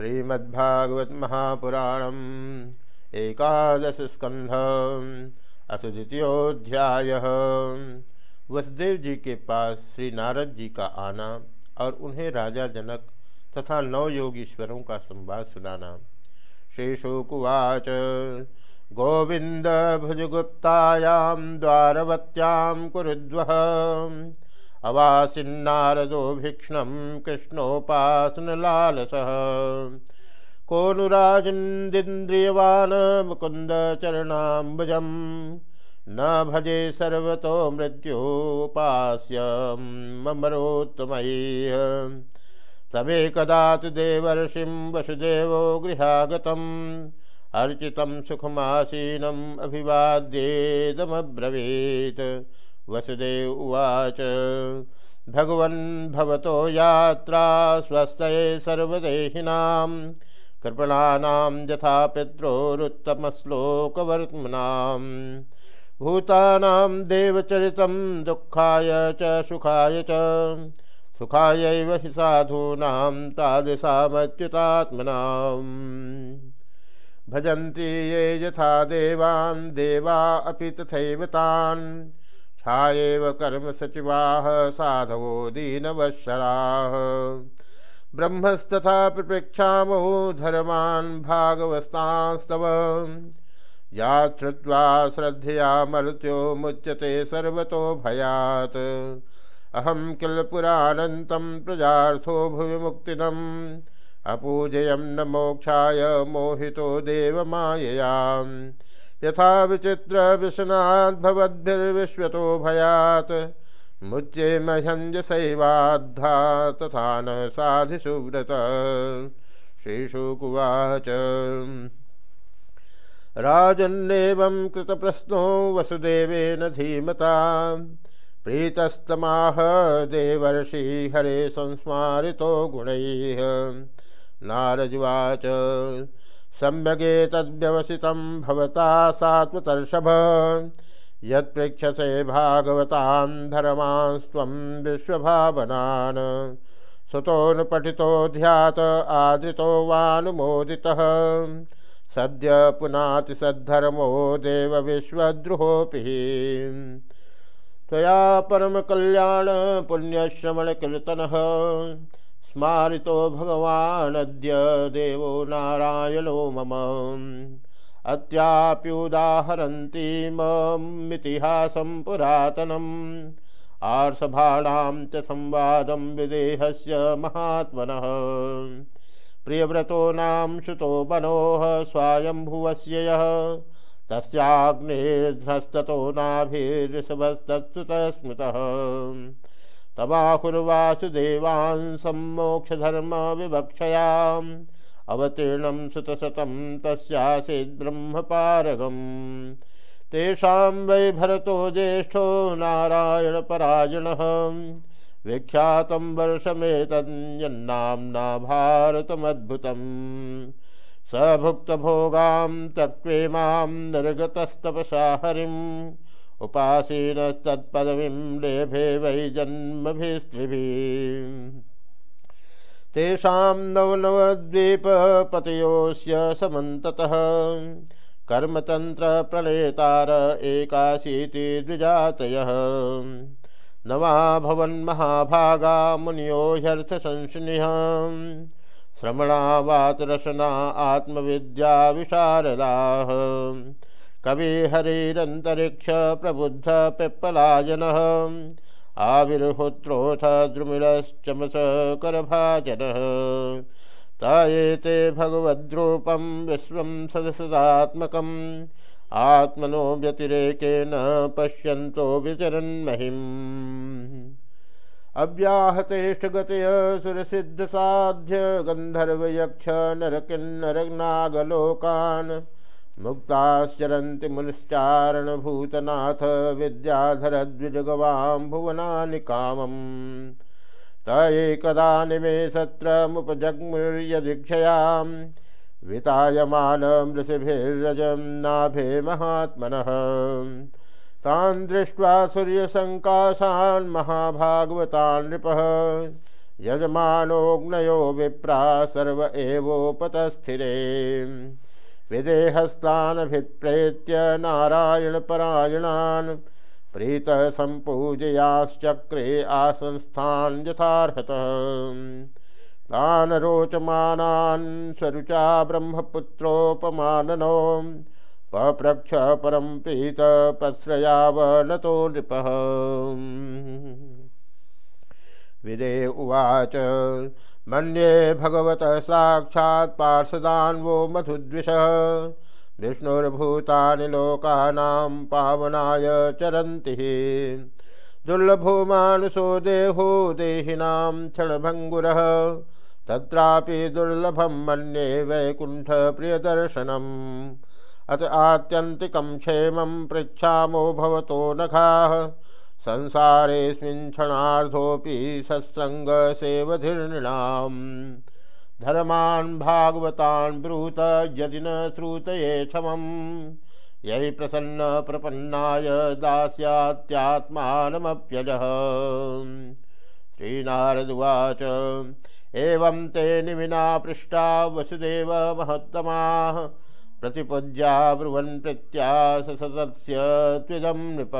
श्रीमद्भागवत महापुराण एकादश स्कंध अथ द्वितीयोध्याय वसुदेव जी के पास श्री नारद जी का आना और उन्हें राजा जनक तथा नौ योगीश्वरों का संवाद सुनाना। शेषोकुवाच गोविंद भुजगुप्तायां द्वारवत्यां कुरुद्व अवासिन्नारदो भीक्षण कृष्णोपासनलालसः। कोनुराजन्द्रियवान् मुकुन्दचरणाम्बुजं न भजे सर्वतो मृत्योपास्य ममरोत्तमयी तमेकदा तु देवर्षिं वसुदेवो गृहागतम् अर्चितं सुखमासीनम् वसुदेव उवाच भगवन् भवतो यात्रा स्वस्थये सर्वदेहिनां कृपणानां यथा पित्रोरुत्तमश्लोकवर्त्मनां भूतानां देवचरितं दुःखाय च सुखाय च। सुखायैव हि साधूनां तादृशामच्युतात्मनाम्। भजन्ति ये यथा देवान्, देवा अपि तथैव तान्। छाएव कर्म सचिवाः साधवो दीनवत्सराः। ब्रह्मस्तथा प्रपृक्षामो धर्मान् भागवस्तास्तव। या श्रुत्वा श्रद्धया मर्त्यो मुच्यते सर्वतो भयात्। अहं किल पुरानन्तं प्रजार्थो भुवि मुक्तिदम् अपूजयं न मोक्षाय मोहितो देवमाययाम्। यथा विचित्र विषनाद्भवद्भिर्विश्वतो भयात् मुच्ये मह्यञ्जसैवाद्धा तथा न साधिसुव्रत श्रीशुकुवाच राजन्नेवं कृतप्रश्नो वसुदेवेन धीमता। प्रीतस्तमाह देवर्षि हरे संस्मारितो गुणैः। नारजुवाच सम्यगे तद्व्यवसितं भवता सात्वतर्षभ यत्प्रेक्षसे भागवतां धर्मांस्त्वं विश्वभावनान्। सुतोऽनुपठितो ध्यात आदृतो वानुमोदितः। सद्य पुनाति सद्धर्मो देव विश्वद्रुहोऽपि। त्वया परमकल्याण पुण्यश्रवणकीर्तनः। स्मारितो भगवानद्य देवो नारायणो मम। अत्याप्युदाहरन्तीममितिहासं पुरातनम्। आर्षभाणां च संवादं विदेहस्य महात्मनः। प्रियव्रतो नाम सुतो मनोः स्वायम्भुवस्य यः। तस्याग्निर्ध्रस्ततो नाभिर्षभस्तत्सुतः स्मृतः तमाहुर्वासुदेवान् सम्मोक्षधर्मविवक्षयाम्। अवतीर्णं सुतशतं तस्यासीद्ब्रह्मपारगम् तेषां वै भरतो ज्येष्ठो नारायणपरायणः। विख्यातं वर्षमेतन्यन्नाम्ना भारतमद्भुतम् स भुक्तभोगां तत्त्वेमां निर्गतस्तपसा हरिम्। उपासीनस्तत्पदवीं लेभे वै जन्मभिस्त्रिभिः। तेषां नवनवद्वीपपतयोस्य समन्ततः। कर्मतन्त्रप्रणेतार एकाशीति द्विजातयः। नवा भवन्महाभागा मुनियो ह्यर्थसंशनिः। श्रमणा वातरसना आत्मविद्याविशारदाः कविहरिरन्तरिक्ष प्रबुद्ध पिप्पलायनः आविर्होत्रोऽथ द्रुमिलश्चमसकरभाजनः त एते भगवद्रूपं विश्वं सदसदात्मकम्। आत्मनो व्यतिरेकेन पश्यन्तो विचरन्महिम् अव्याहतेष्टगतय सुरसिद्धसाध्य गन्धर्वयक्ष नरकिन्नरनागलोकान्। मुक्ताश्चरन्ति मुनिश्चारणभूतनाथ विद्याधरद्विजगवां भुवनानि कामम् त एकदा निमेषत्रमुपजग्मुर्यदीक्षयां वितायमानमृषिभिर्रजं नाभे महात्मनः। तान् दृष्ट्वा सूर्यसङ्काशान् महाभागवतान् नृपः। यजमानोऽग्नयो विप्रा सर्व एवोपतस्थिरे। विदेहस्तानभिप्रेत्य नारायणपरायणान् प्रीतसम्पूजयाश्चक्रे आसंस्थान् यथार्हतः। तान् रोचमानान् स्वरुचा ब्रह्मपुत्रोपमाननो पप्रक्ष परं प्रीतपश्रयावनतो नृपः। विदे उवाच। मन्ये भगवत साक्षात् पार्षदान्वो मधुद्विषः। विष्णुर्भूतानि लोकानां पावनाय चरन्ति दुर्लभो मानुषो देहो देहिनां क्षणभङ्गुरः। तत्रापि दुर्लभं मन्ये वैकुण्ठप्रियदर्शनम्। अत आत्यन्तिकं क्षेमं पृच्छामो भवतो नखाः। संसारेऽस्मिन् क्षणार्धोऽपि सत्सङ्गसेवधिर्नृणाम् धर्मान् भागवतान् ब्रूत यदि न श्रुतये क्षमम्। यही प्रसन्न प्रपन्नाय दास्यात्मानमप्यजः श्रीनारदुवाच एवं ते निमिना पृष्टा वसुदेव महत्तमाः। प्रतिपूज्या ब्रुवन् प्रत्यास सतस्य त्विदं नृप।